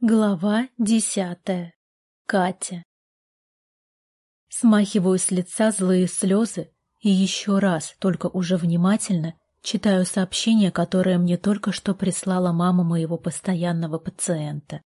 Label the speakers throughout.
Speaker 1: Глава десятая. Катя. Смахиваю с лица злые слезы и еще раз, только уже внимательно, читаю сообщение, которое мне только что прислала мама моего постоянного пациента.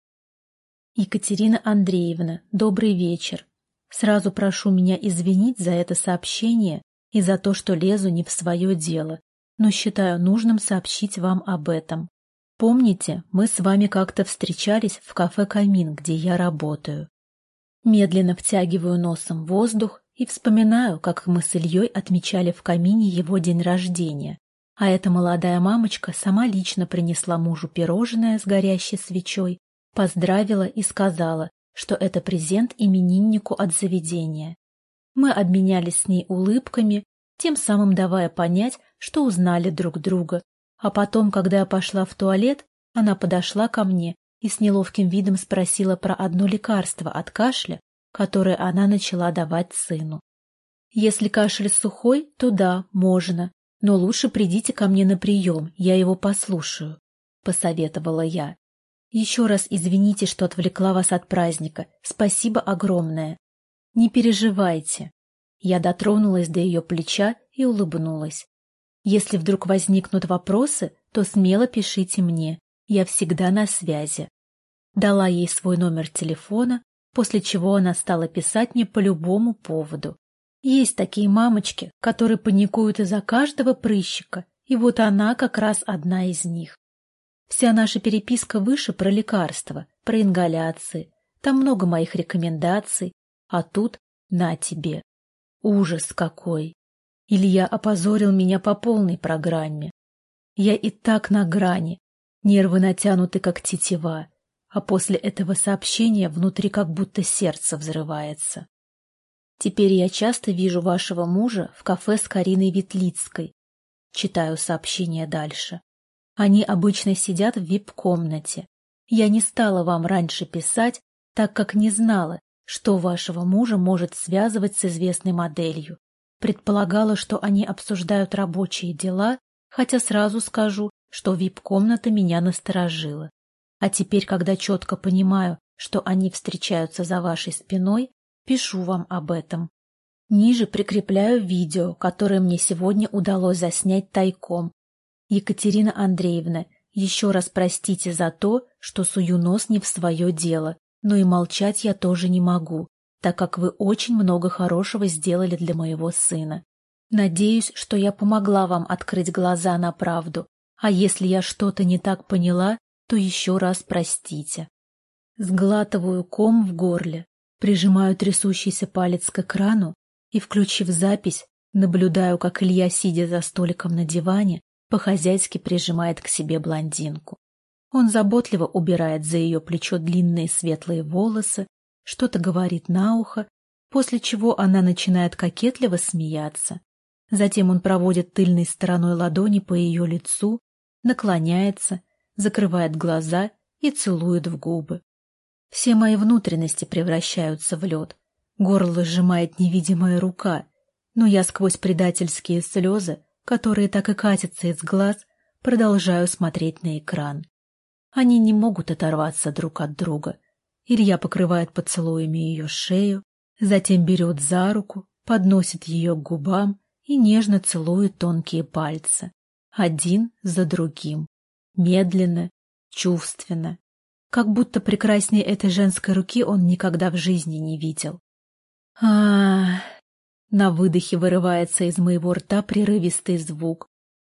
Speaker 1: Екатерина Андреевна, добрый вечер. Сразу прошу меня извинить за это сообщение и за то, что лезу не в свое дело, но считаю нужным сообщить вам об этом. Помните, мы с вами как-то встречались в кафе «Камин», где я работаю. Медленно втягиваю носом воздух и вспоминаю, как мы с Ильей отмечали в камине его день рождения. А эта молодая мамочка сама лично принесла мужу пирожное с горящей свечой, поздравила и сказала, что это презент имениннику от заведения. Мы обменялись с ней улыбками, тем самым давая понять, что узнали друг друга а потом, когда я пошла в туалет, она подошла ко мне и с неловким видом спросила про одно лекарство от кашля, которое она начала давать сыну. Если кашель сухой, то да, можно, но лучше придите ко мне на прием, я его послушаю, — посоветовала я. Еще раз извините, что отвлекла вас от праздника, спасибо огромное. Не переживайте. Я дотронулась до ее плеча и улыбнулась. Если вдруг возникнут вопросы, то смело пишите мне, я всегда на связи. Дала ей свой номер телефона, после чего она стала писать мне по любому поводу. Есть такие мамочки, которые паникуют из-за каждого прыщика, и вот она как раз одна из них. Вся наша переписка выше про лекарства, про ингаляции. Там много моих рекомендаций, а тут на тебе. Ужас какой! Илья опозорил меня по полной программе. Я и так на грани, нервы натянуты, как тетива, а после этого сообщения внутри как будто сердце взрывается. Теперь я часто вижу вашего мужа в кафе с Кариной Ветлицкой. Читаю сообщение дальше. Они обычно сидят в вип-комнате. Я не стала вам раньше писать, так как не знала, что вашего мужа может связывать с известной моделью. Предполагала, что они обсуждают рабочие дела, хотя сразу скажу, что вип-комната меня насторожила. А теперь, когда четко понимаю, что они встречаются за вашей спиной, пишу вам об этом. Ниже прикрепляю видео, которое мне сегодня удалось заснять тайком. Екатерина Андреевна, еще раз простите за то, что сую нос не в свое дело, но и молчать я тоже не могу так как вы очень много хорошего сделали для моего сына. Надеюсь, что я помогла вам открыть глаза на правду, а если я что-то не так поняла, то еще раз простите. Сглатываю ком в горле, прижимаю трясущийся палец к экрану и, включив запись, наблюдаю, как Илья, сидя за столиком на диване, по-хозяйски прижимает к себе блондинку. Он заботливо убирает за ее плечо длинные светлые волосы, что-то говорит на ухо, после чего она начинает кокетливо смеяться. Затем он проводит тыльной стороной ладони по ее лицу, наклоняется, закрывает глаза и целует в губы. Все мои внутренности превращаются в лед. Горло сжимает невидимая рука, но я сквозь предательские слезы, которые так и катятся из глаз, продолжаю смотреть на экран. Они не могут оторваться друг от друга — Илья покрывает поцелуями ее шею, затем берет за руку, подносит ее к губам и нежно целует тонкие пальцы, один за другим, медленно, чувственно, как будто прекраснее этой женской руки он никогда в жизни не видел. а На выдохе вырывается из моего рта прерывистый звук.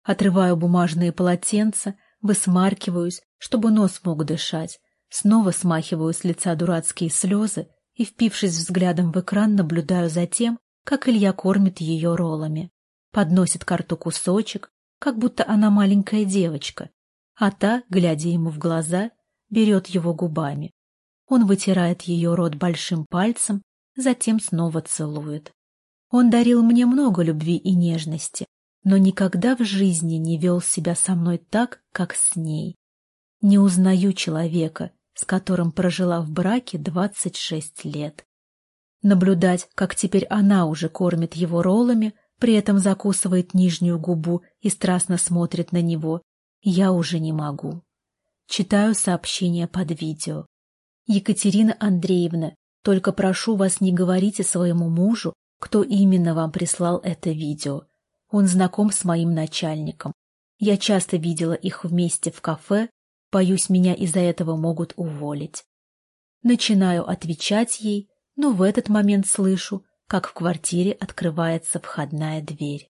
Speaker 1: Отрываю бумажные полотенца, высмаркиваюсь, чтобы нос мог дышать, Снова смахиваю с лица дурацкие слезы и, впившись взглядом в экран, наблюдаю за тем, как Илья кормит ее роллами. Подносит к рту кусочек, как будто она маленькая девочка, а та, глядя ему в глаза, берет его губами. Он вытирает ее рот большим пальцем, затем снова целует. Он дарил мне много любви и нежности, но никогда в жизни не вел себя со мной так, как с ней. Не узнаю человека, с которым прожила в браке 26 лет. Наблюдать, как теперь она уже кормит его роллами, при этом закусывает нижнюю губу и страстно смотрит на него, я уже не могу. Читаю сообщение под видео. Екатерина Андреевна, только прошу вас не говорите своему мужу, кто именно вам прислал это видео. Он знаком с моим начальником. Я часто видела их вместе в кафе, боюсь, меня из-за этого могут уволить. Начинаю отвечать ей, но в этот момент слышу, как в квартире открывается входная дверь.